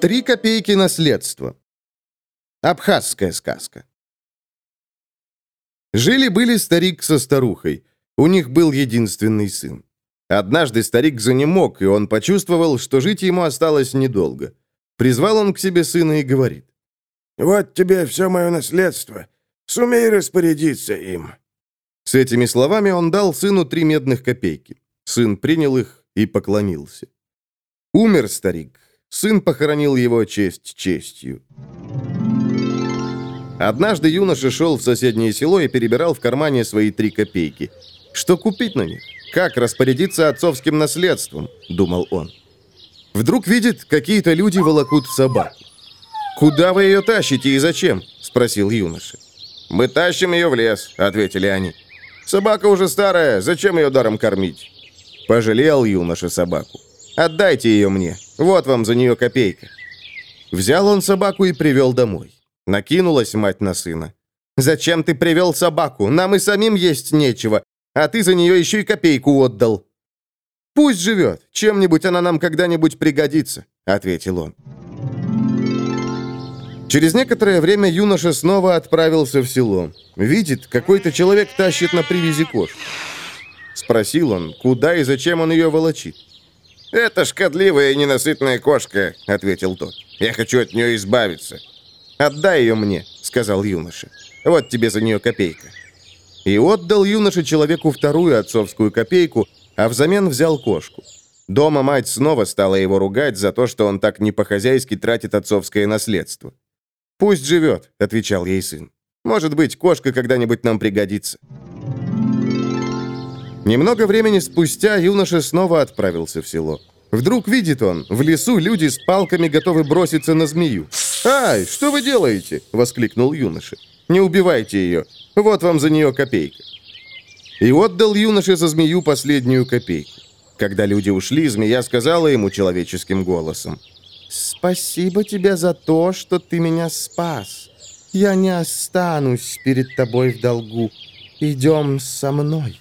Три копейки наследства. Абхазская сказка. Жили-были старик со старухой. У них был единственный сын. Однажды старик занемог, и он почувствовал, что жить ему осталось недолго. Призвал он к себе сына и говорит. «Вот тебе все мое наследство. Сумей распорядиться им». С этими словами он дал сыну три медных копейки. Сын принял их и поклонился. Умер старик, Сын похоронил его честь честью. Однажды юноша шел в соседнее село и перебирал в кармане свои три копейки. Что купить на них? Как распорядиться отцовским наследством? Думал он. Вдруг видит, какие-то люди волокут собаку. «Куда вы ее тащите и зачем?» – спросил юноша. «Мы тащим ее в лес», – ответили они. «Собака уже старая, зачем ее даром кормить?» Пожалел юноша собаку. «Отдайте ее мне, вот вам за нее копейка». Взял он собаку и привел домой. Накинулась мать на сына. «Зачем ты привел собаку? Нам и самим есть нечего, а ты за нее еще и копейку отдал». «Пусть живет, чем-нибудь она нам когда-нибудь пригодится», — ответил он. Через некоторое время юноша снова отправился в село. Видит, какой-то человек тащит на привязи кошку. Спросил он, куда и зачем он ее волочит. «Это шкодливая и ненасытная кошка», — ответил тот. «Я хочу от нее избавиться». «Отдай ее мне», — сказал юноша. «Вот тебе за нее копейка». И отдал юноше человеку вторую отцовскую копейку, а взамен взял кошку. Дома мать снова стала его ругать за то, что он так не по-хозяйски тратит отцовское наследство. «Пусть живет», — отвечал ей сын. «Может быть, кошка когда-нибудь нам пригодится». Немного времени спустя юноша снова отправился в село. Вдруг видит он, в лесу люди с палками готовы броситься на змею. «Ай, что вы делаете?» — воскликнул юноша. «Не убивайте ее. Вот вам за нее копейка». И отдал юноше за змею последнюю копейку. Когда люди ушли, змея сказала ему человеческим голосом. «Спасибо тебе за то, что ты меня спас. Я не останусь перед тобой в долгу. Идем со мной».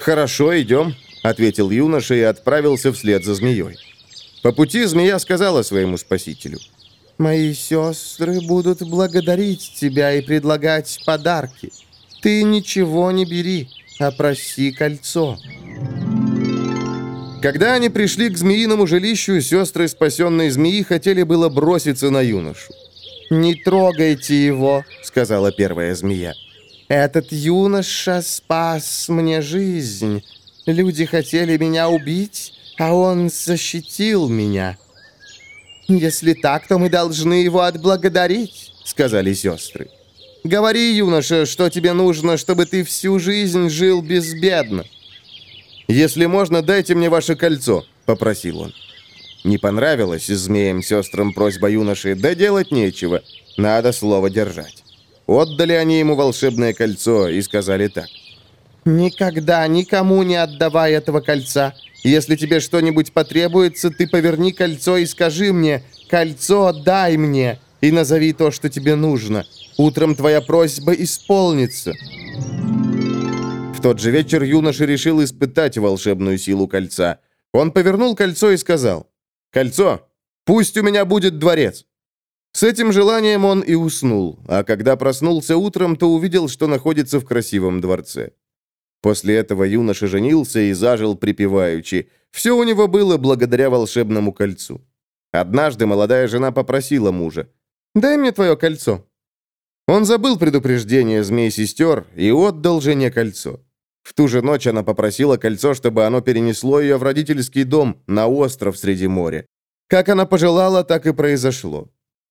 «Хорошо, идем», — ответил юноша и отправился вслед за змеей. По пути змея сказала своему спасителю. «Мои сестры будут благодарить тебя и предлагать подарки. Ты ничего не бери, а проси кольцо». Когда они пришли к змеиному жилищу, сестры спасенной змеи хотели было броситься на юношу. «Не трогайте его», — сказала первая змея. Этот юноша спас мне жизнь. Люди хотели меня убить, а он защитил меня. Если так, то мы должны его отблагодарить, сказали сестры. Говори, юноша, что тебе нужно, чтобы ты всю жизнь жил безбедно. Если можно, дайте мне ваше кольцо, попросил он. Не понравилось змеям сестрам просьба юноши, да делать нечего. Надо слово держать. Отдали они ему волшебное кольцо и сказали так. «Никогда никому не отдавай этого кольца. Если тебе что-нибудь потребуется, ты поверни кольцо и скажи мне, «Кольцо дай мне!» и назови то, что тебе нужно. Утром твоя просьба исполнится». В тот же вечер юноша решил испытать волшебную силу кольца. Он повернул кольцо и сказал, «Кольцо, пусть у меня будет дворец». С этим желанием он и уснул, а когда проснулся утром, то увидел, что находится в красивом дворце. После этого юноша женился и зажил припеваючи. Все у него было благодаря волшебному кольцу. Однажды молодая жена попросила мужа, «Дай мне твое кольцо». Он забыл предупреждение змей-сестер и отдал жене кольцо. В ту же ночь она попросила кольцо, чтобы оно перенесло ее в родительский дом на остров среди моря. Как она пожелала, так и произошло.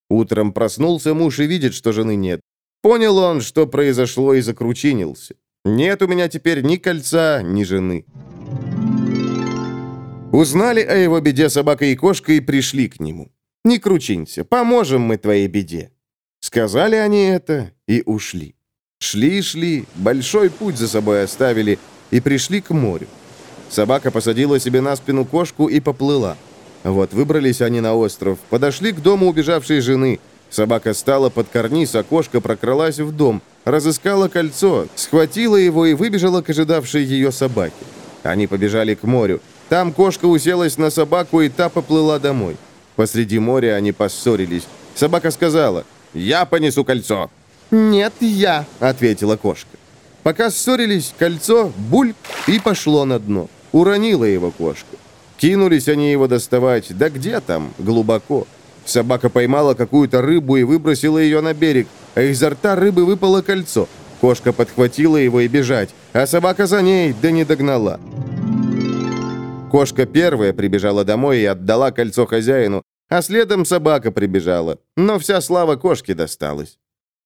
Утром проснулся муж и видит, что жены нет. Понял он, что произошло, и закручинился. Нет у меня теперь ни кольца, ни жены. Узнали о его беде собака и кошка и пришли к нему. «Не кручинься, поможем мы твоей беде». Сказали они это и ушли. Шли-шли, большой путь за собой оставили и пришли к морю. Собака посадила себе на спину кошку и поплыла. Вот выбрались они на остров, подошли к дому убежавшей жены. Собака стала под карниз, а кошка прокралась в дом, разыскала кольцо, схватила его и выбежала к ожидавшей ее собаке. Они побежали к морю. Там кошка уселась на собаку, и та поплыла домой. Посреди моря они поссорились. Собака сказала, «Я понесу кольцо». «Нет, я», — ответила кошка. Пока ссорились, кольцо, буль, и пошло на дно. Уронила его кошка. Кинулись они его доставать, да где там, глубоко. Собака поймала какую-то рыбу и выбросила ее на берег, а изо рта рыбы выпало кольцо. Кошка подхватила его и бежать, а собака за ней, да не догнала. Кошка первая прибежала домой и отдала кольцо хозяину, а следом собака прибежала, но вся слава кошке досталась.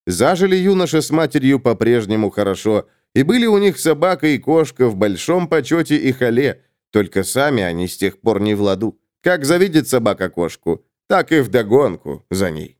Зажили юноша с матерью по-прежнему хорошо, и были у них собака и кошка в большом почете и хале, только сами они с тех пор не в ладу. Как завидит собака кошку, так и вдогонку за ней.